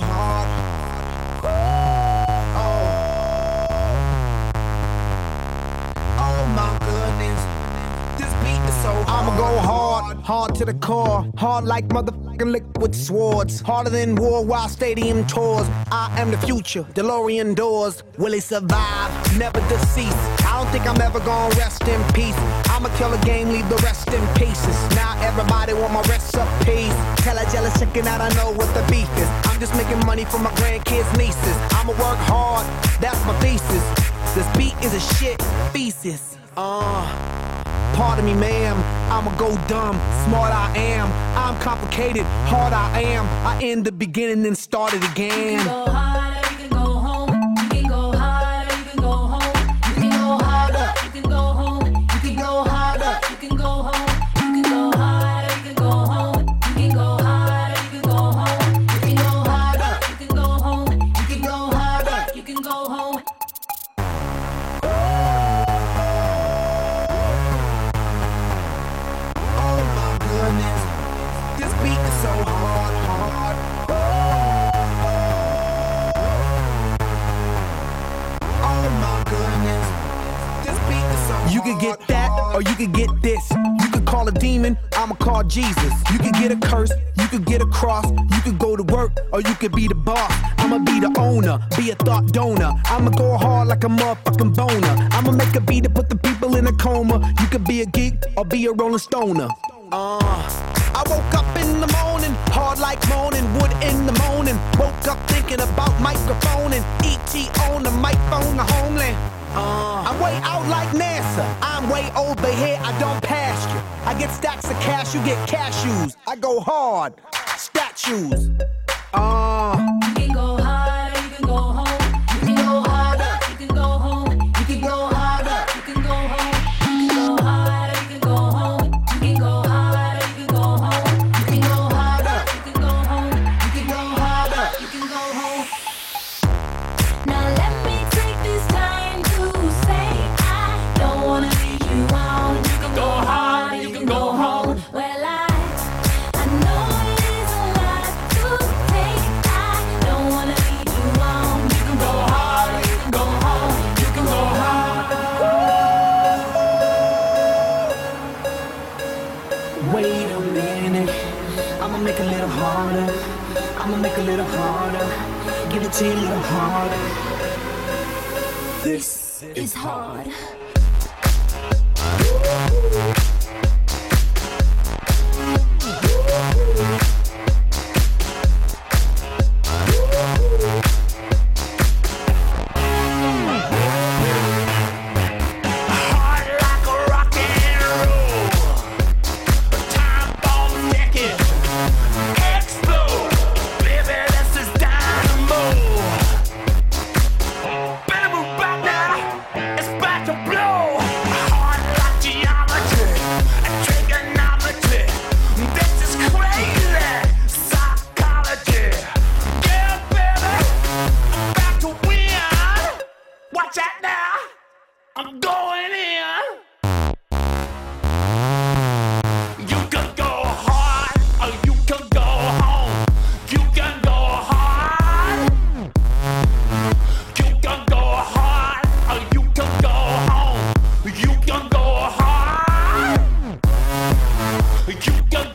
hard. My goodness, this beat is so hard. Oh. I'ma go hard, hard to the core, hard like motherfucking liquid swords, harder than war worldwide stadium tours. I am the future, DeLorean doors. Will it survive? Never deceased. I don't think I'm ever gonna rest in peace. I'ma kill a game, leave the rest in pieces. Now everybody want my recipes. Tell a jealous chicken that I know what the beef is. I'm just making money for my grandkids, nieces. I'ma work hard, that's my thesis. This beat is a shit thesis. Uh, pardon me, ma'am. I'ma go dumb, smart I am. I'm complicated, hard I am. I end the beginning and start it again. Or you could get this. You could call a demon, I'ma call Jesus. You could get a curse, you could get a cross. You could go to work, or you could be the boss. I'ma be the owner, be a thought donor. I'ma go hard like a motherfucking boner. I'ma make a beat to put the people in a coma. You could be a geek, or be a rolling stoner. Uh, I woke up in the morning, hard like moaning, wood in the morning. Woke up thinking about microphone and ET on the microphone, the. I'm way over here, I don't pass you. I get stacks of cash, you get cashews. I go hard, statues. Uh, little harder. I'ma make it a little harder. Give it to you a little harder. This is hard. Heart You got.